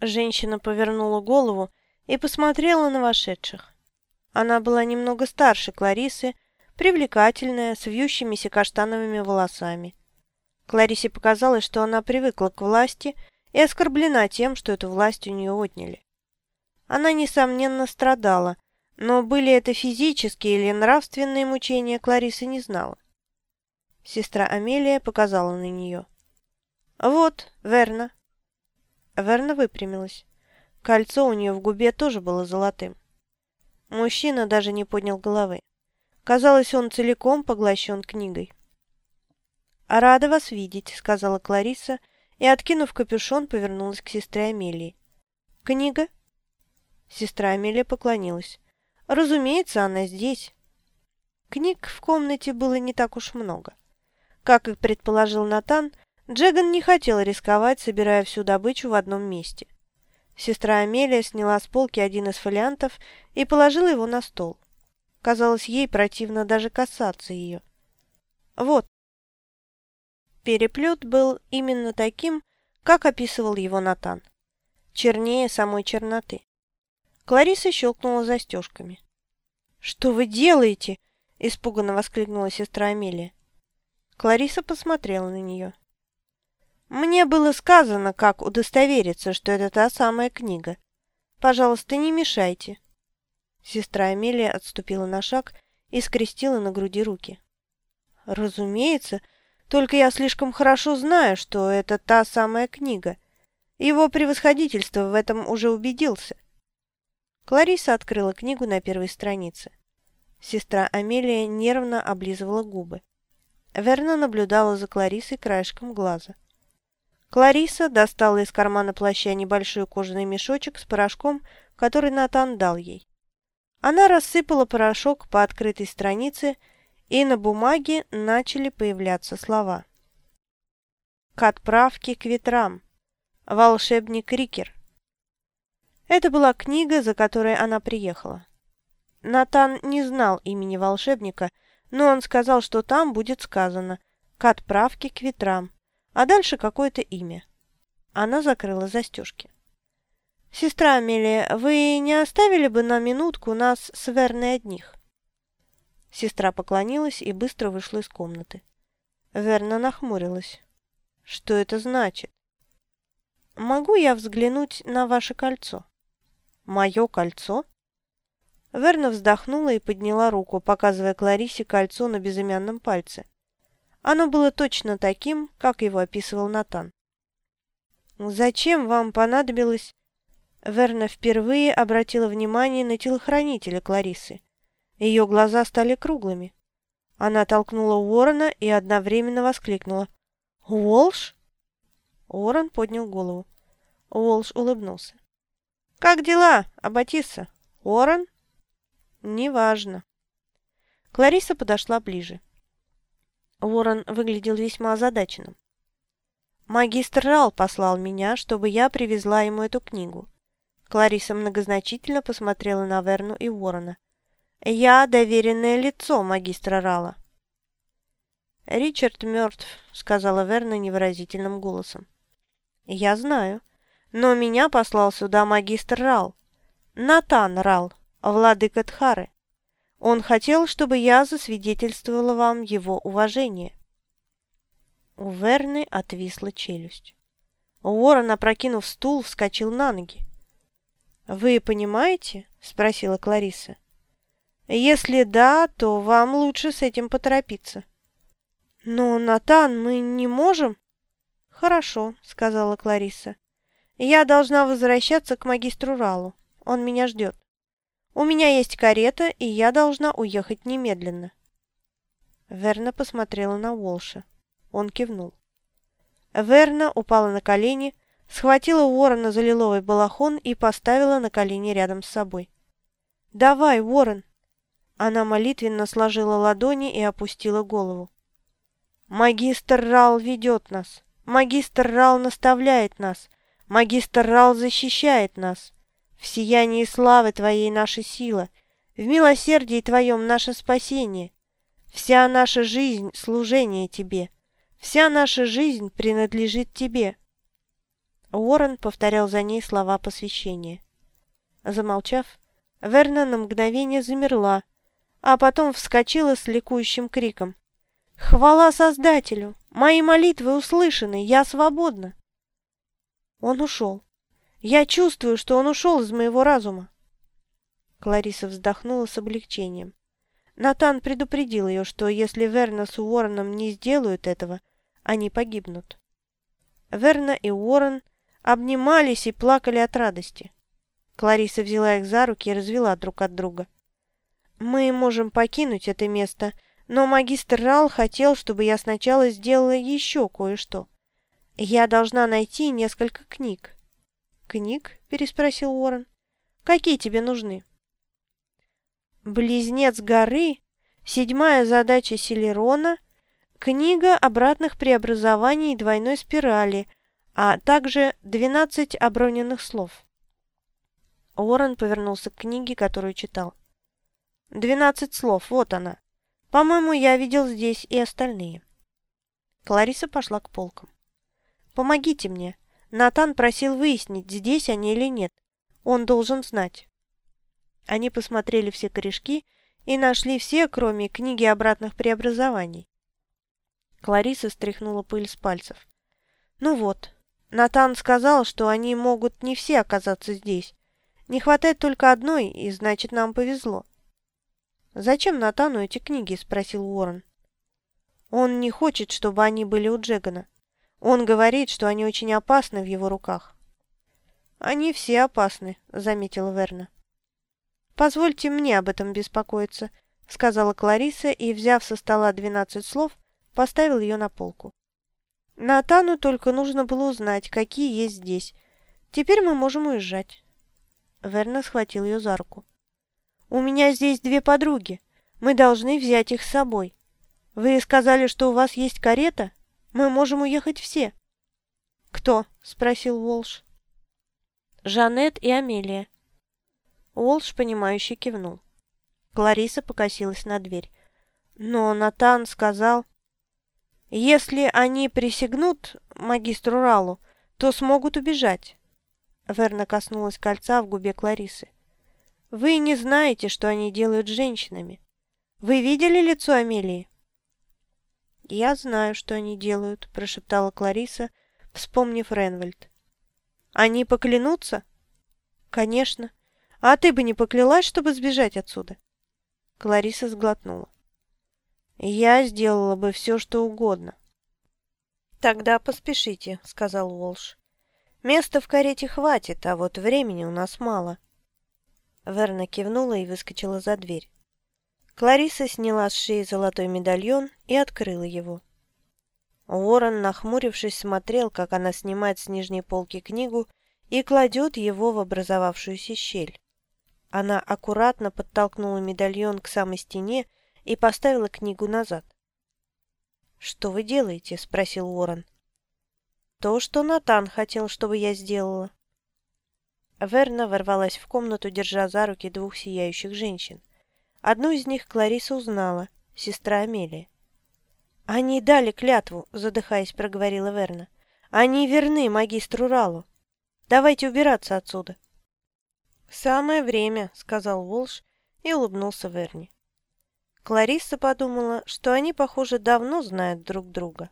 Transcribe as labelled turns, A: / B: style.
A: Женщина повернула голову и посмотрела на вошедших. Она была немного старше Кларисы, привлекательная, с вьющимися каштановыми волосами. Кларисе показалось, что она привыкла к власти и оскорблена тем, что эту власть у нее отняли. Она, несомненно, страдала, но были это физические или нравственные мучения, Клариса не знала. Сестра Амелия показала на нее. «Вот, Верна». Верна выпрямилась. Кольцо у нее в губе тоже было золотым. Мужчина даже не поднял головы. Казалось, он целиком поглощен книгой. «Рада вас видеть», — сказала Клариса, и, откинув капюшон, повернулась к сестре Амелии. «Книга?» Сестра Амелия поклонилась. «Разумеется, она здесь». Книг в комнате было не так уж много. Как и предположил Натан, Джеган не хотел рисковать, собирая всю добычу в одном месте. Сестра Амелия сняла с полки один из фолиантов и положила его на стол. Казалось, ей противно даже касаться ее. Вот. Переплет был именно таким, как описывал его Натан. Чернее самой черноты. Клариса щелкнула застежками. «Что вы делаете?» – испуганно воскликнула сестра Амелия. Клариса посмотрела на нее. «Мне было сказано, как удостовериться, что это та самая книга. Пожалуйста, не мешайте». Сестра Амелия отступила на шаг и скрестила на груди руки. «Разумеется, только я слишком хорошо знаю, что это та самая книга. Его превосходительство в этом уже убедился». Клариса открыла книгу на первой странице. Сестра Амелия нервно облизывала губы. Верна наблюдала за Кларисой краешком глаза. Клариса достала из кармана плаща небольшой кожаный мешочек с порошком, который Натан дал ей. Она рассыпала порошок по открытой странице, и на бумаге начали появляться слова. «К отправке к ветрам. Волшебник Рикер». Это была книга, за которой она приехала. Натан не знал имени волшебника, но он сказал, что там будет сказано «к отправке к ветрам», а дальше какое-то имя. Она закрыла застежки. «Сестра Амелия, вы не оставили бы на минутку нас с Верной одних?» Сестра поклонилась и быстро вышла из комнаты. Верна нахмурилась. «Что это значит?» «Могу я взглянуть на ваше кольцо?» «Мое кольцо?» Верна вздохнула и подняла руку, показывая Кларисе кольцо на безымянном пальце. Оно было точно таким, как его описывал Натан. «Зачем вам понадобилось...» Верна впервые обратила внимание на телохранителя Кларисы. Ее глаза стали круглыми. Она толкнула Уоррена и одновременно воскликнула. «Уолш?» Уоррен поднял голову. Уолш улыбнулся. «Как дела, Аббатисса? Уоррен?» «Неважно». Клариса подошла ближе. Уоррен выглядел весьма озадаченным. «Магистр Рал послал меня, чтобы я привезла ему эту книгу». Клариса многозначительно посмотрела на Верну и Уоррена. «Я доверенное лицо магистра Рала». «Ричард мертв», — сказала Верна невыразительным голосом. «Я знаю. Но меня послал сюда магистр Рал. Натан Рал, владыка Тхары. Он хотел, чтобы я засвидетельствовала вам его уважение». У Верны отвисла челюсть. Уоррен, опрокинув стул, вскочил на ноги. «Вы понимаете?» — спросила Клариса. «Если да, то вам лучше с этим поторопиться». «Но, Натан, мы не можем?» «Хорошо», — сказала Клариса. «Я должна возвращаться к магистру Ралу. Он меня ждет». У меня есть карета, и я должна уехать немедленно». Верна посмотрела на Волша. Он кивнул. Верна упала на колени, схватила Уоррена за лиловый балахон и поставила на колени рядом с собой. «Давай, Уоррен!» Она молитвенно сложила ладони и опустила голову. «Магистр Рал ведет нас. Магистр Рал наставляет нас. Магистр Рал защищает нас. В сиянии славы Твоей наша сила, в милосердии Твоем наше спасение. Вся наша жизнь — служение Тебе, вся наша жизнь принадлежит Тебе». Уоррен повторял за ней слова посвящения. Замолчав, Верна на мгновение замерла, а потом вскочила с ликующим криком. «Хвала Создателю! Мои молитвы услышаны! Я свободна!» Он ушел. Я чувствую, что он ушел из моего разума. Клариса вздохнула с облегчением. Натан предупредил ее, что если Верна с Уорреном не сделают этого, они погибнут. Верна и Уоррен обнимались и плакали от радости. Клариса взяла их за руки и развела друг от друга. «Мы можем покинуть это место, но магистр Рал хотел, чтобы я сначала сделала еще кое-что. Я должна найти несколько книг». «Книг?» – переспросил Уоррен. «Какие тебе нужны?» «Близнец горы», «Седьмая задача Селерона», книга обратных преобразований двойной спирали, а также «Двенадцать оброненных слов». Уоррен повернулся к книге, которую читал. «Двенадцать слов, вот она. По-моему, я видел здесь и остальные». Клариса пошла к полкам. «Помогите мне. Натан просил выяснить, здесь они или нет. Он должен знать». Они посмотрели все корешки и нашли все, кроме книги обратных преобразований. Клариса стряхнула пыль с пальцев. «Ну вот, Натан сказал, что они могут не все оказаться здесь, не хватает только одной, и значит, нам повезло. «Зачем Натану эти книги?» – спросил Уоррен. «Он не хочет, чтобы они были у Джегана. Он говорит, что они очень опасны в его руках». «Они все опасны», – заметила Верна. «Позвольте мне об этом беспокоиться», – сказала Клариса и, взяв со стола двенадцать слов, поставил ее на полку. Натану только нужно было узнать, какие есть здесь. Теперь мы можем уезжать. Верна схватил ее за руку. «У меня здесь две подруги. Мы должны взять их с собой. Вы сказали, что у вас есть карета? Мы можем уехать все». «Кто?» – спросил Волш. «Жанет и Амелия». Волш, понимающе кивнул. Клариса покосилась на дверь. Но Натан сказал... «Если они присягнут магистру Ралу, то смогут убежать. Верна коснулась кольца в губе Кларисы. «Вы не знаете, что они делают с женщинами. Вы видели лицо Амелии?» «Я знаю, что они делают», – прошептала Клариса, вспомнив Ренвальд. «Они поклянутся?» «Конечно. А ты бы не поклялась, чтобы сбежать отсюда?» Клариса сглотнула. «Я сделала бы все, что угодно». «Тогда поспешите», — сказал Уолш. Места в карете хватит, а вот времени у нас мало. Верна кивнула и выскочила за дверь. Клариса сняла с шеи золотой медальон и открыла его. Уоррен, нахмурившись, смотрел, как она снимает с нижней полки книгу и кладет его в образовавшуюся щель. Она аккуратно подтолкнула медальон к самой стене и поставила книгу назад. «Что вы делаете?» – спросил Уоррен. То, что Натан хотел, чтобы я сделала. Верна ворвалась в комнату, держа за руки двух сияющих женщин. Одну из них Клариса узнала, сестра Амелия. «Они дали клятву», — задыхаясь, проговорила Верна. «Они верны магистру Ралу. Давайте убираться отсюда». «Самое время», — сказал Волш и улыбнулся Верни. Клариса подумала, что они, похоже, давно знают друг друга.